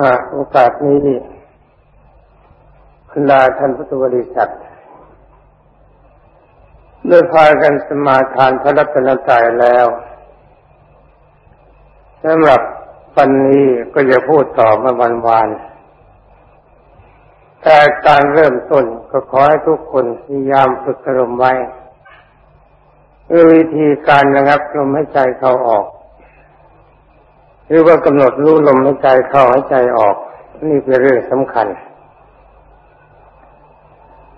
่าโอกาสนี้บรรดาท่านพุทธบริษัทได้พากันสมาทานพระรัตนตรัยแล้วสำหรับวันนี้ก็จะพูดต่อมาวันวานแต่การเริ่มต้นก็ขอให้ทุกคนพยายามฝึกอารมณ์ไว้วิธีการระงับลมให้ใจเขาออก หรือว่ากำหนดรู้ลมให้ใจเข้าให้ใจออก นี่เป็นเรื่องสำคัญ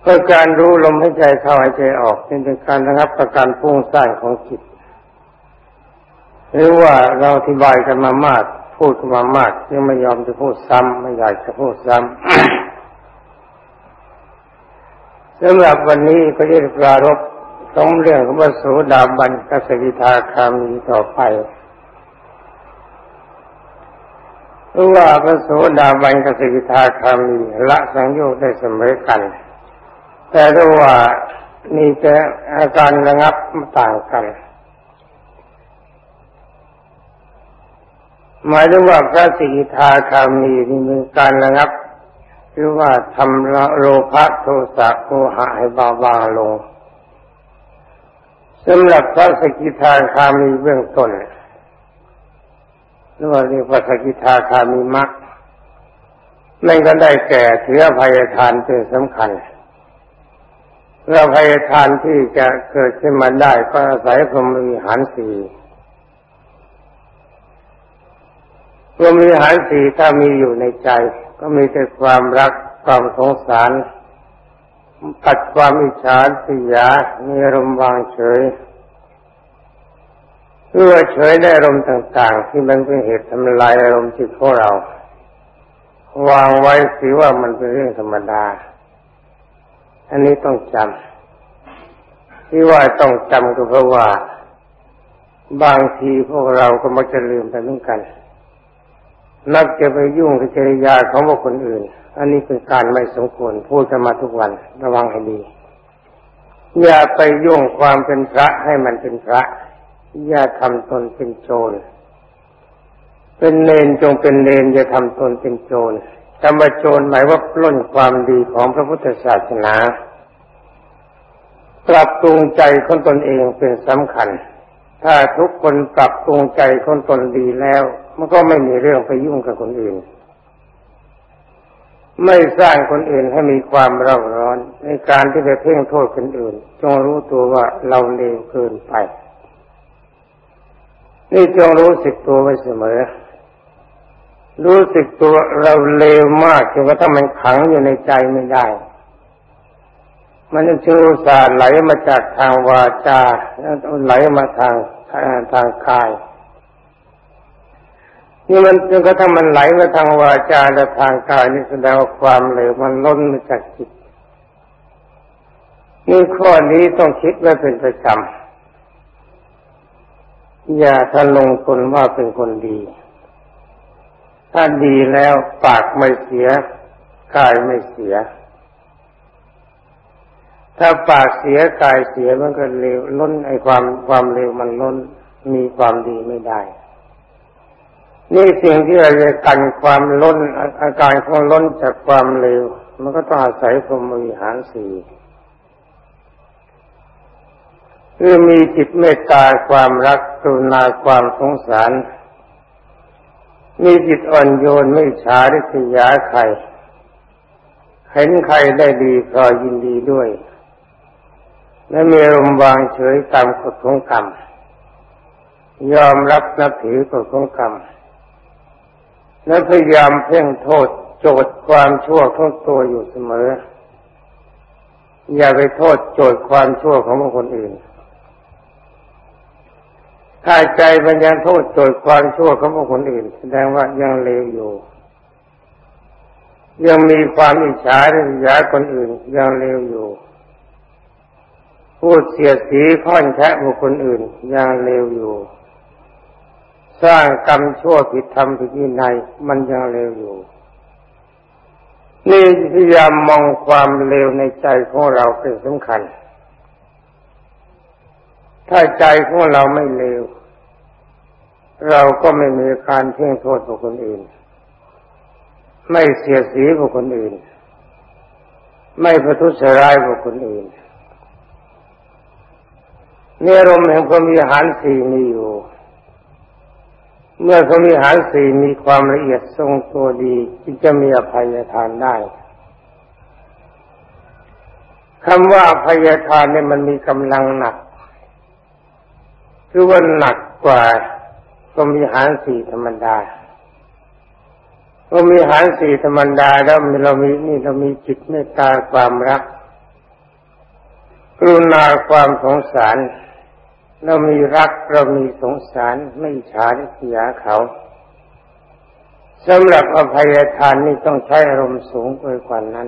เพื่อการรู้ลมให้ใจเข้าให้ใจออกเป็นการระงับประการพุ่งสร้างของจิต หรือว่าเราอธิบายกันมามาก พูดกันมามากยังไม่ยอมจะพูดซ้ำไม่อยากจะพูดซ้ำสำหรับวันนี้ก็จะปรารบสองเรื่องของพระโสดาบันกับสกิทาคามีต่อไป รู้ว่าพระโสดาบันกับสกิทาคามีละสังโยชน์ได้เสมอกัน แต่รู้ว่านี่จะอาการระงับต่างกัน หมายถึงว่าพระสิกิทาคามีนี่มีการระงับหรือว่าทำโลภะโทสะโมหะให้เบาบางลงสำหรับพระสกิทาคามีเบื้องต้น หรือว่าเรียกว่าสกิทาคามีมรรคนั่นก็ได้แก่ถือภัยทานเป็นสำคัญเพื่อภัยทานที่จะเกิดขึ้นมาได้ก็อาศัยพรหมวิหารสี่พรหมวิหารสี่ถ้ามีอยู่ในใจ ก็มีแต่ความรักความสงสารปัดความอิจฉาสิยามีรมวางเฉย เพื่อเฉยไดอารมณ์ต่าง ๆ ที่มันเป็นเหตุทำลายอารมณ์จิตของเรา วางไว้สิว่ามันเป็นเรื่องธรรมดา อันนี้ต้องจำที่ว่าต้องจำก็เพราะว่า บางทีพวกเราก็มักจะลืมไปเหมือนกัน นักจะไปยุ่งกับจริยาของบุคคลอื่น อันนี้เป็นการไม่สมควรพูดกันมาทุกวันระวังให้ดี อย่าไปยุ่งความเป็นพระให้มันเป็นพระ อย่าทำตนเป็นโจร เป็นเนนจงเป็นเนนอย่าทำตนเป็นโจรคำว่าโจรหมายว่าปล้นความดีของพระพุทธศาสนาปรับปรุงใจของตนเองเป็นสำคัญ ถ้าทุกคนปรับปรุงใจของตนดีแล้ว มันก็ไม่มีเรื่องไปยุ่งกับคนอื่น ไม่สร้างคนอื่นให้มีความเร่าร้อน ในการที่ไปเพ่งโทษคนอื่น จงรู้ตัวว่าเราเลวเกินไป นี่จงรู้สึกตัวไว้เสมอ รู้สึกตัวเราเลวมากจนกระทั่งมันขังอยู่ในใจไม่ได้ มันจะชูสาไหลมาจากทางวาจาแล้วไหลมาทางทางกายนี่มันจนกระทั่งมันไหลมาทางวาจาและทางกายนี่แสดงว่าความเลวมันล้นมาจากจิตนี่ข้อนี้ต้องคิดไว้เป็นประจำ อย่าทะลงคนว่าเป็นคนดี ถ้าดีแล้วปากไม่เสียกายไม่เสีย ถ้าปากเสียกายเสียมันก็เลวล้นไอความความเลวมันล้นมีความดีไม่ได้ นี่สิ่งที่เราจะกันความล้นอาการของล้นจากความเร็วมันก็ต้องอาศัยพรหมวิหารสี่ คือมีจิตเมตตาความรักกรุณาความสงสาร มีจิตอ่อนโยนไม่ฉาริษยาใคร เห็นใครได้ดีก็ยินดีด้วย และมีอารมณ์วางเฉยตามกฎของกรรม ยอมรับนับถือกฎของกรรม และพยายามเพ่งโทษโจทย์ความชั่วของตัวอยู่เสมอ อย่าไปโทษโจทย์ความชั่วของคนอื่น ถ้าใจปัญญาโทษโจทย์ความชั่วของคนอื่น แสดงว่ายังเลวอยู่ ยังมีความอิจฉาริษยาคนอื่น ยังเลวอยู่ พูดเสียสีข้อนแคะบุคคลอื่น ยังเลวอยู่ สร้างกรรมชั่วผิดธรรมผิดวินัยมันยังเร็วอยู่นี่พยายามมองความเร็วในใจของเราเป็นสำคัญ ถ้าใจของเราไม่เร็วเราก็ไม่มีการเพ่งโทษบุคคลอื่น ไม่เสียสีบุคคลอื่น ไม่ประทุษร้ายบุคคลอื่นเนื้อรมแห่งพรมีหารสี่มีอยู่ เมื่อพรมีหารสี่มีความละเอียดทรงตัวดีจึงจะมีอภัยทานได้คำว่าอภัยทานเนี่ยมันมีกำลังหนัก คือว่าหนักกว่าพรมีหารสี่ธรรมดาพรมีหารสี่ธรรมดาแล้วเรามีนี่เรามีจิตเมตตาความรัก กรุณาความสงสาร เรามีรักเรามีสงสารไม่ฉาริษยาเขาสำหรับอภัยทานนี่ต้องใช้อารมณ์สูงกว่านั้น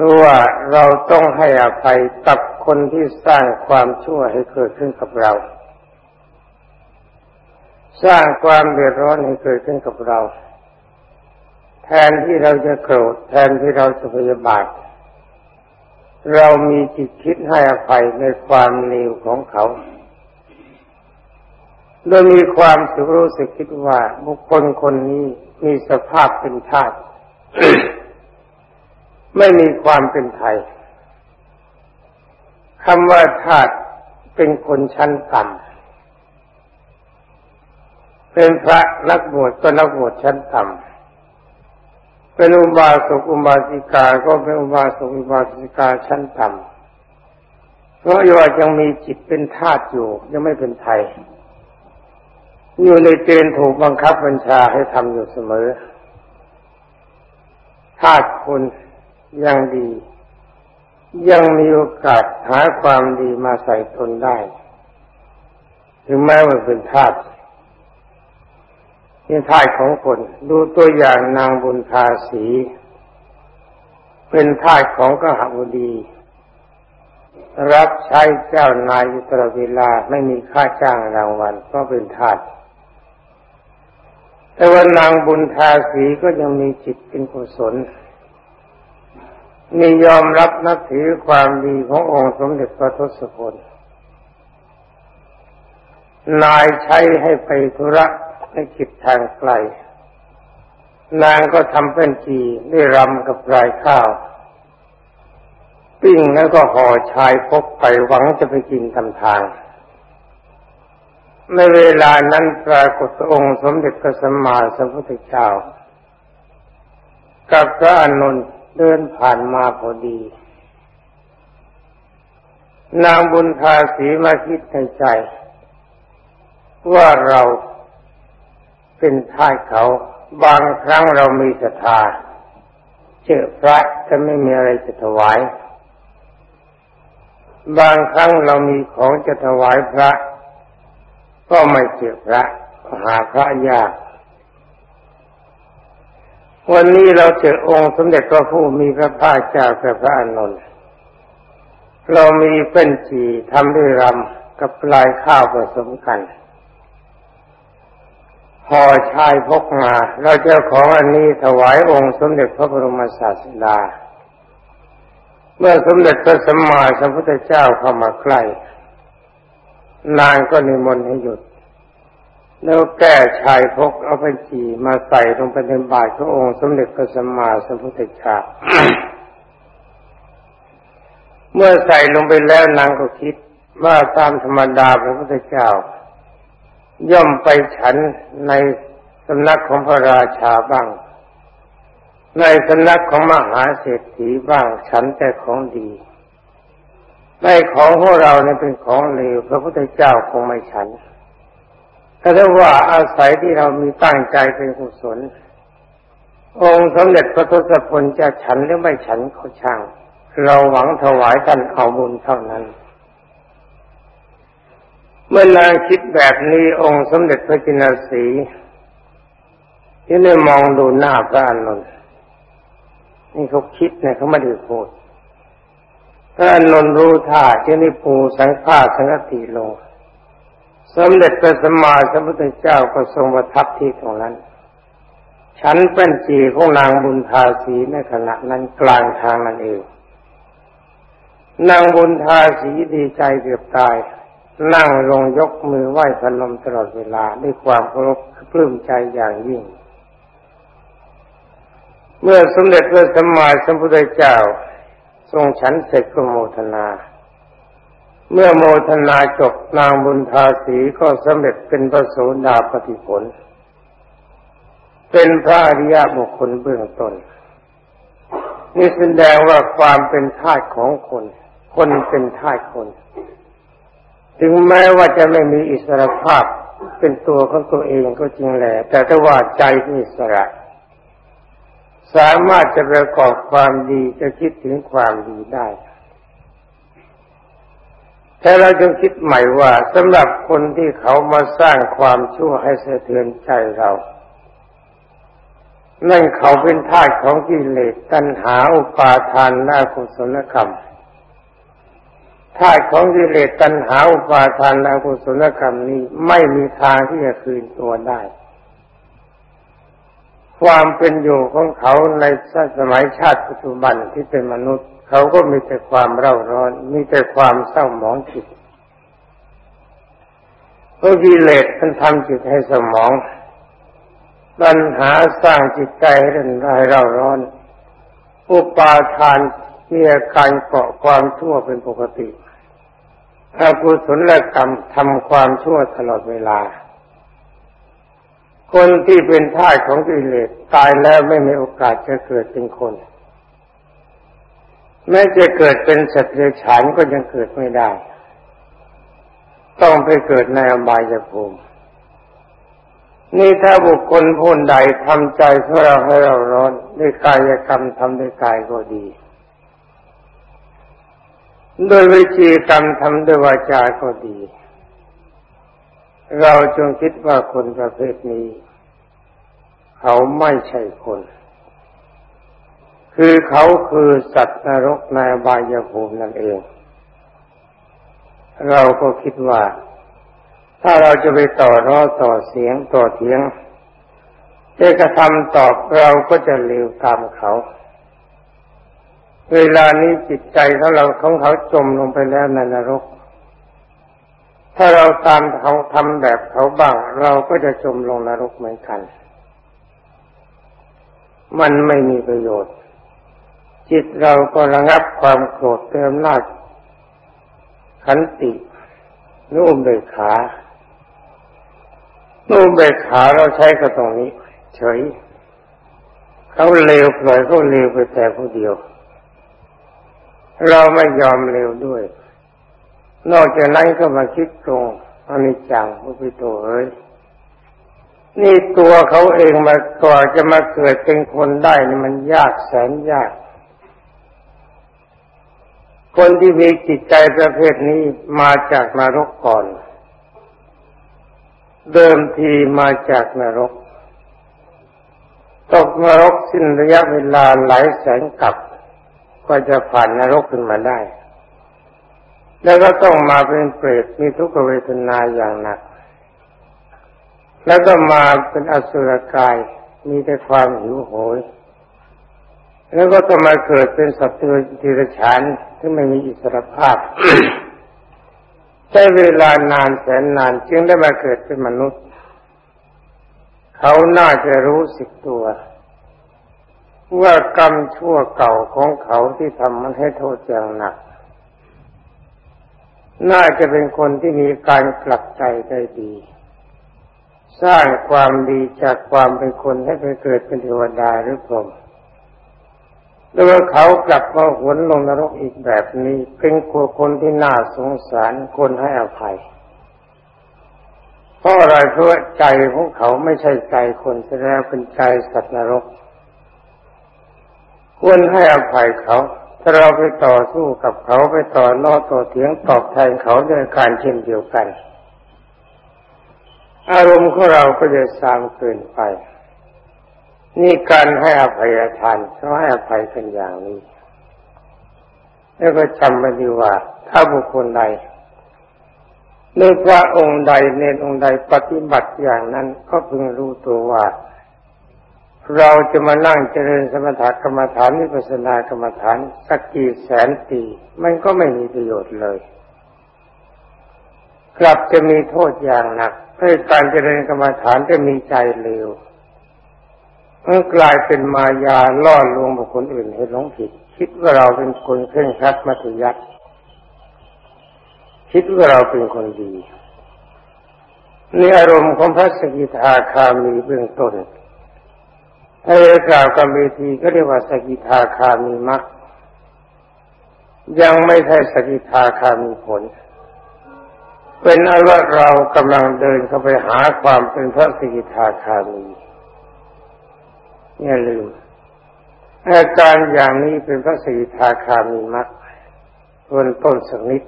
ราะว่าเราต้องให้อภัยกับคนที่สร้างความชั่วให้เกิดขึ้นกับเรา สร้างความเดือดร้อนให้เกิดขึ้นกับเรา แทนที่เราจะโกรธแทนที่เราจะพยาบาท เรามีจิตคิดให้อภัยในความเลวของเขาโดยมีความสึกรู้สึกคิดว่าบุคคลคนนี้มีสภาพเป็นทาส ไม่มีความเป็นไทยคำว่าทาสเป็นคนชั้นต่ำเป็นพระนักบวชก็นักบวชชั้นต่ำเป็นอุบาสกอุบาสิกา ก็เป็นอุบาสกอุบาสิกาชั้นต่ำเพราะว่ายังมีจิตเป็นธาตุอยู่ยังไม่เป็นไทย อยู่ในเกณฑ์ถูกบังคับบัญชาให้ทำอยู่เสมอธาตุคน ยังดี ยังมีโอกาสหาความดีมาใส่ตนได้ ถึงแม้ว่าเป็นธาตุเป็นทายของคนดูตัวอย่างนางบุญทาสี เป็นทายของกหบดี รับใช้เจ้านายตลอดเวลาไม่มีค่าจ้างรางวัลก็เป็นทาสแต่ว่านางบุญทาสีก็ยังมีจิตเป็นกุศล มียอมรับนับถือความดีขององค์สมเด็จพระทศพล นายใช้ให้ไปธุระให้คิดทางไกล นางก็ทำเป็นจีได้รำกับรายข้าว ปิ้งแล้วก็ห่อชายพกไปหวังจะไปกินทำทาง ในเวลานั้นปรากฏองค์สมเด็จพระสัมมาสัมพุทธเจ้า กับพระอนุน เดินผ่านมาพอดี นางบุญทาสีมาคิดในใจ ว่าเราเป็นท่ายเขา บางครั้งเรามีศรัทธาเชื่อพระจะไม่มีอะไรจะถวาย บางครั้งเรามีของจะถวายพระ ก็ไม่เชื่อพระหาพระยาก วันนี้เราเจอองค์สมเด็จพระผู้มีพระภาคเจ้ากับพระอานนท์เรามีเป็นจีทำด้วยรำกับปลายข้าวผสมกันห่อชายพกมา เราจะของอันนี้ถวายองค์สมเด็จพระบรมศาสดา เมื่อสมเด็จพระสัมมาสัมพุทธเจ้าเข้ามาใกล้นางก็นิมนต์ให้หยุด แล้วแก้ชายพกเอาไปจีมาใส่ลงไปในบาตรขององค์สมเด็จพระสัมมาสัมพุทธเจ้าเมื่อใส่ลงไปแล้วนางก็คิดว่าตามธรรมดาพระพุทธเจ้า ย่อมไปฉันในสำนักของพระราชาบ้าง ในสำนักของมหาเศรษฐีบ้างฉันแต่ของดีในของของเราเนี่ยเป็นของเลวพระพุทธเจ้าคงไม่ฉัน ถ้าว่าอาศัยที่เรามีตั้งใจเป็นกุศล องค์สมเด็จพระทศพลจะฉันหรือไม่ฉันเขาช่าง เราหวังถวายกันเอาบุญเท่านั้น เมื่อนางคิดแบบนี้องค์สมเด็จพระจินสีที่ได้มองดูหน้าพระอานนท์นี่เขาคิดเนี่ยเขาไม่ได้พูดพระอานนท์รู้ท่าที่นี่ปูสังฆาสังฆติลง สมเด็จพระสัมมาสัมพุทธเจ้าก็ทรงประทับที่ตรงนั้นฉันเป็นจีของนางบุญทาสีในขณะนั้นกลางทางนั่นเอง นางบุญทาสีดีใจเกือบตาย นั่งลงยกมือไหว้พนมตลอดเวลาด้วยความเคารพปลื้มใจอย่างยิ่ง เมื่อสมเด็จพระสัมมาสัมพุทธเจ้า ทรงฉันเสร็จก็โมทนา เมื่อโมทนาจบนางบุญทาสีก็สำเร็จเป็นพระโสดาปฏิผล เป็นพระอริยบุคคลเบื้องต้น นี่แสดงว่าความเป็นทาสของคน คนเป็นทาสคน ถึงแม้ว่าจะไม่มีอิสรภาพเป็นตัวของตัวเองก็จริงแหละแต่ถ้าว่าใจอิสระ สามารถจะประกอบความดีจะคิดถึงความดีได้ แต่เราจงคิดใหม่ว่าสำหรับคนที่เขามาสร้างความชั่วให้สะเทือนใจเรานั่นเขาเป็นทาสของกิเลสตัณหาอุปาทานและกุศลกรรมทาสของกิเลสตัณหาอุปาทานและกุศลกรรมนี้ไม่มีทางที่จะคืนตัวได้ ความเป็นอยู่ของเขาในสมัยชาติปัจจุบันที่เป็นมนุษย์ เขาก็มีแต่ความเร่าร้อน มีแต่ความเศร้าหมองจิตเพราะกิเลสมันทำจิตให้สมองปัญหาสร้างจิตใจเร่ายเร่าร้อนอุปาทานมีอาการเกาะความชั่วเป็นปกติอากุศลกรรมทำความชั่วตลอดเวลา คนที่เป็นท่าของกิเลสตายแล้วไม่มีโอกาสจะเกิดเป็นคน แม้จะเกิดเป็นสัตว์เดรัจฉานก็ยังเกิดไม่ได้ ต้องไปเกิดในอบายภูมินี่ถ้าบุคคลผู้ใดทำใจของเราให้เราร้อนด้วยกายกรรมทำด้วยกายก็ดีโดยวิธีกรรมทำด้วยวาจาก็ดี เราจงคิดว่าคนประเภทนี้ เขาไม่ใช่คน คือเขาคือสัตว์นรกในบายภูมินั่นเอง เราก็คิดว่า ถ้าเราจะไปต่อรอต่อเสียงต่อเทียงจะกระทำตอบเราก็จะเร็วตามเขา เวลานี้จิตใจของเราของเขาจมลงไปแล้วในนรก ถ้าเราตามเขาทำแบบเขาบ้าง เราก็จะจมลงนรกเหมือนกัน มันไม่มีประโยชน์ จิตเราก็ระงับความโกรธเติมนาจขันตินุ่มเบกขานู่เบกขาเราใช้กับตรงนี้ เฉย เขาเลวปล่อยเขาเลวไปแต่ผู้เดียว เราไม่ยอมเลวด้วย นอกจากนั้นก็มาคิดตรงอนิจจังพระพิโตเอ้ยนี่ตัวเขาเองมาก่อจะมาเกิดเป็นคนได้นี่มันยากแสนยาก คนที่มีจิตใจประเภทนี้มาจากนรกก่อน เดิมทีมาจากนรก ตกนรกสิ้นระยะเวลาหลายแสนกับ ก็จะผ่านนรกขึ้นมาได้ แล้วก็ต้องมาเป็นเปรตมีทุกขเวทนาอย่างหนัก แล้วก็มาเป็นอสุรกายมีแต่ความหิวโหย แล้วก็ต้องมาเกิดเป็นสัตว์ทีรฉานที่ไม่มีอิสรภาพใช้เวลานานแสนนานจึงได้มาเกิดเป็นมนุษย์ เขาน่าจะรู้สึกตัว ว่ากรรมชั่วเก่าของเขาที่ทำมันให้โทษอย่างหนัก น่าจะเป็นคนที่มีการกลับใจได้ดี สร้างความดีจากความเป็นคนให้ไปเกิดเป็นเทวดาหรือพรหมแล้วเขากลับมาหวนลงนรกอีกแบบนี้ เป็นคนที่น่าสงสารคนให้อภัยเพราะอะไรเพราะใจของเขาไม่ใช่ใจคนแสดงเป็นใจสัตว์นรกควรให้อภัยเขา ถ้าเราไปต่อสู้กับเขาไปต่อนอต่อเถียงตอบแทนเขาด้วยการเช่นเดียวกัน อารมณ์ของเราก็จะสามเกินไป นี่การให้อภัยทานเขาให้อภัยกันอย่างนี้ แล้วก็จำไว้ดีว่า ถ้าบุคคลใดในพระองค์ใดในองค์ใดปฏิบัติอย่างนั้นก็เพิ่งรู้ตัวว่า เราจะมานั่งเจริญสมถกรรมฐานนิพพานากรรมฐาน สักกี่แสนปีมันก็ไม่มีประโยชน์เลย กลับจะมีโทษอย่างหนักให้การเจริญกรรมฐานจะมีใจเลวมันกลายเป็นมายาล่อลวงบุคคลอื่นให้หลงผิด คิดว่าเราเป็นคนเคร่งครัดมัธยัติคิดว่าเราเป็นคนดีนี่อารมณ์ของพระสกิทาคามีเบื้องต้น ถ้ากล่าวกับเวทีก็เรียกว่าสกิทาคามีมักยังไม่ใช่สกิทาคามีผล เป็นอันว่าเรากำลังเดินเข้าไปหาความเป็นพระสกิทาคามีอย่าลืมอาการอย่างนี้เป็นพระสกิทาคามีมักเบื้องต้นสักนิด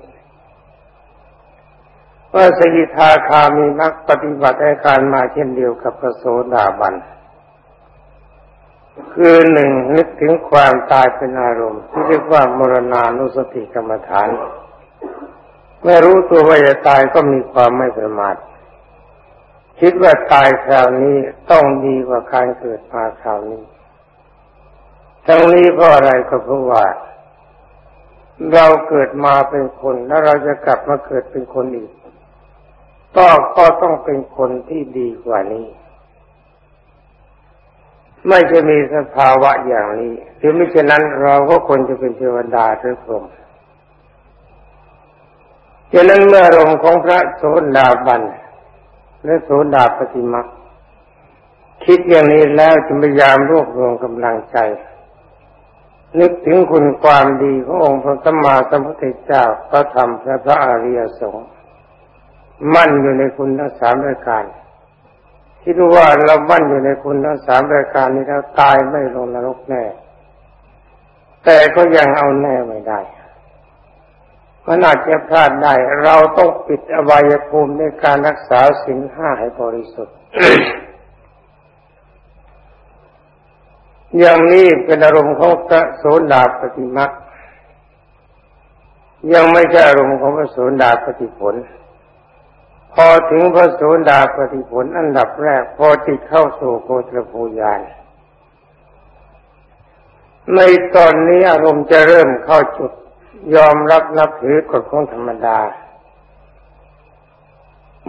ว่าสกิทาคามีมักปฏิบัติอาการมาเช่นเดียวกับพระโสดาบัน คือหนึ่งนึกถึงความตายเป็นอารมณ์ที่เรียกว่ามรณานุสติกรรมฐาน เมื่อรู้ตัวว่าจะตายก็มีความไม่ประมาทคิดว่าตายคราวนี้ต้องดีกว่าการเกิดมาคราวนี้ ทั้งนี้เพราะอะไรก็เพราะว่า เราเกิดมาเป็นคนแล้วเราจะกลับมาเกิดเป็นคนอีกก็ก็ต้องเป็นคนที่ดีกว่านี้ ไม่จะมีสภาวะอย่างนี้ถึงไม่เช่นนั้นเราก็ควรจะเป็นเทวดาหรือพรหมฉะนั้นเมื่อรงของพระโสดาบันและโสดาปฏิมาคิดอย่างนี้แล้วจะพยายามรวบรวมกำลังใจ นึกถึงคุณความดีขององค์พระสัมมาสัมพุทธเจ้าพระธรรมและพระอริยสงฆ์มั่นอยู่ในคุณทั้งสามปรายการ คิดว่าเรามั่นอยู่ในคุณทั้งสามรายการนี้แล้วตายไม่ลงนรกแน่ แต่ก็ยังเอาแน่ไม่ได้มันอาจจะพลาดได้ เราต้องปิดอบายภูมิในการรักษาสิ่งห้าให้บริสุทธิ์ อย่างนี้เป็นอารมณ์ของพระโสดาปฏิมักยังไม่ใช่อารมณ์ของพระโสดาปฏิผล พอถึงพระโสดาปฏิผลอันดับแรก พอจิตเข้าสู่โคตรภูยานในตอนนี้อารมณ์จะเริ่มเข้าจุดยอมรับนับถือกฎของธรรมดา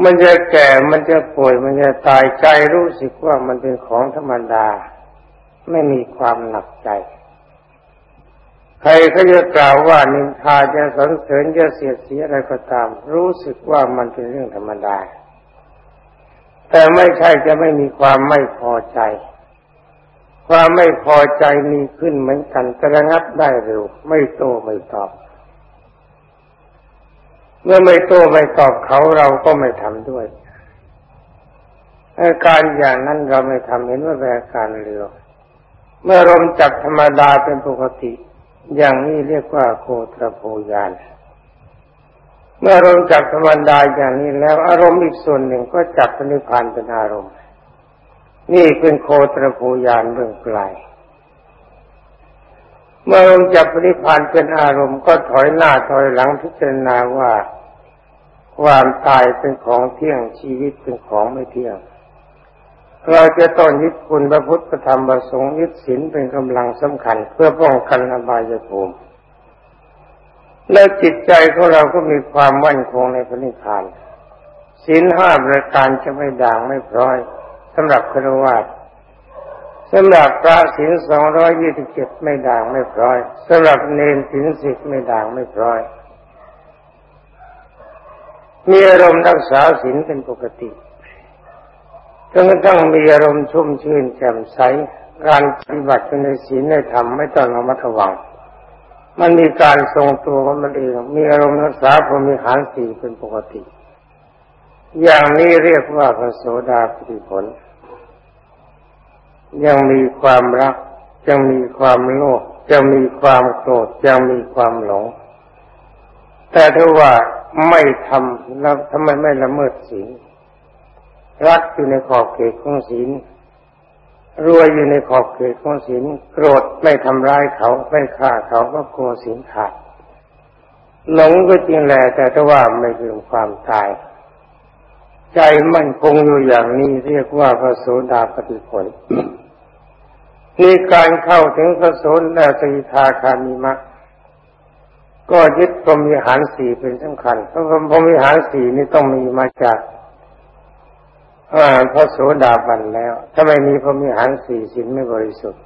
มันจะแก่ มันจะป่วย มันจะตายใจรู้สึกว่ามันเป็นของธรรมดา ไม่มีความหนักใจ ใครเขาจะกล่าวว่านินทาจะสนเสริญจะเสียดสีอะไรก็ตาม รู้สึกว่ามันเป็นเรื่องธรรมดา แต่ไม่ใช่จะไม่มีความไม่พอใจ ความไม่พอใจมีขึ้นเหมือนกันกระงับได้เร็ว ไม่โตไม่ตอบ เมื่อไม่โตไม่ตอบเขาเราก็ไม่ทำด้วยอาการอย่างนั้นเราไม่ทำเห็นว่าเป็นอาการเร็วเมื่อลมจับธรรมดาเป็นปกติ อย่างนี้เรียกว่าโคตรโพยาน เมื่ออารมณ์จับธรรมดาอย่างนี้แล้วอารมณ์อีกส่วนหนึ่งก็จับปณิพานเป็นอารมณ์ นี่เป็นโคตรโพยานเบื้องไกลเมื่อลมจับปณิพานเป็นอารมณ์ก็ถอยหน้าถอยหลังพิจารณาว่า ความตายเป็นของเที่ยงชีวิตเป็นของไม่เที่ยง เราจะต้องยึดคุณพระพุทธธรรมประสงค์ยึดศีลเป็นกำลังสำคัญ เพื่อป้องกันอบายภูมิและจิตใจของเราก็มีความมั่นคงในพระนิพพานศีลห้าประการจะไม่ด่างไม่พร้อยสำหรับครวญสำหรับพระศีลสองร้อยยี่สิบเจ็ดไม่ด่างไม่พร้อยสำหรับเนรศีลสิบไม่ด่างไม่พร้อย มีอารมณ์รักษาศีลเป็นปกติ จนกระทั่งมีอารมณ์ชุ่มชื่นแจ่มใสการปฏิบัติในศีลในธรรมไม่ต้องระมัดระวัง มันมีการทรงตัวของมันเอง มีอารมณ์รักษาพรมีหารสีเป็นปกติ อย่างนี้เรียกว่าพระโสดาปฏิผล ยังมีความรักยังมีความโลภยังมีความโกรธยังมีความหลง แต่ถ้าว่าไม่ทำแล้วทำไมไม่ละเมิดศีล รักอยู่ในขอบเขตของศีลรวยอยู่ในขอบเขตของศีลโกรธไม่ทำร้ายเขาไม่ฆ่าเขาก็กลัวศีลขาดหลงก็จริงแหละแต่ถ้าว่าไม่ลืมความตาย ใจมั่นคงอยู่อย่างนี้เรียกว่าพระโสดาปฏิผลนี่การเข้าถึงพระโสดาสกิทาคามีมักก็ยึดพรหมิหารสี่เป็นสำคัญเพราะพรหมิหารสี่นี่ต้องมีมาจาก อ่าพระโสดาบันแล้วถ้าไม่มีพระมิหารสี่สินไม่บริสุทธิ์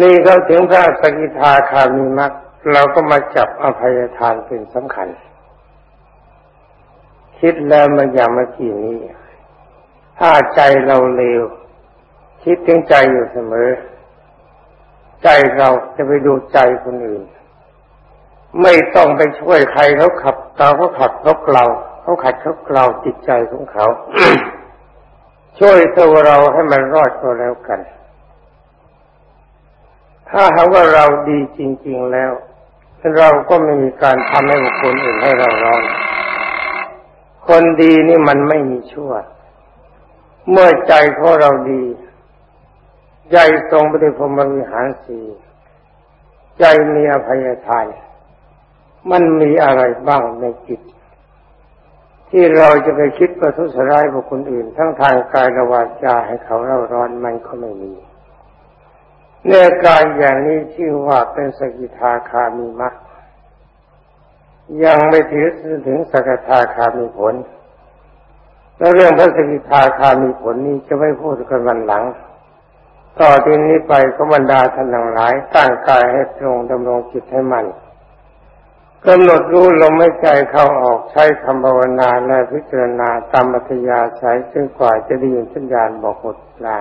นี่เขาถึงพระสกิทาคามีมักเราก็มาจับอภัยทานเป็นสำคัญ คิดแล้วมันอย่างเมื่อกี้นี้ ถ้าใจเราเลวคิดถึงใจอยู่เสมอ ใจเราจะไปดูใจคนอื่น ไม่ต้องไปช่วยใครเขาขับเราเขาขับเขาเกลา เขาขัดเขาเกลาจิตใจของเขา ช่วยตัวเราให้มันรอดก็แล้วกัน ถ้าหากว่าเราดีจริง ๆแล้ว เราก็ไม่มีการทำให้บุคคลอื่นให้เราร้อนคนดีนี่มันไม่มีชั่ว เมื่อใจของเราดีใจทรงปฏิพรมวิหารสีใจมีอภัยทานมันมีอะไรบ้างในจิต ที่เราจะไปคิดประทุษร้ายบุคคลอื่น ทั้งทางกายและวาจาให้เขาเร่าร้อนมันก็ไม่มีเนื้อการอย่างนี้ชื่อว่าเป็นสกิทาคามีมักยังไม่ถือถึงสกทาคามีผล แล้วเรื่องพระสกิทาคามีผลนี้จะไม่พูดกันวันหลัง ต่อที่นี้ไปก็บรรดาท่านทั้งหลายตั้งกายให้ตรงดำรงจิตให้มัน กำหนดรู้ลมไม่ใจเข้าออกใช้คำภาวนาและพิจารณาตามอัธยาใช้จนกว่าจะได้ยินสัญญาณบอกหมดลา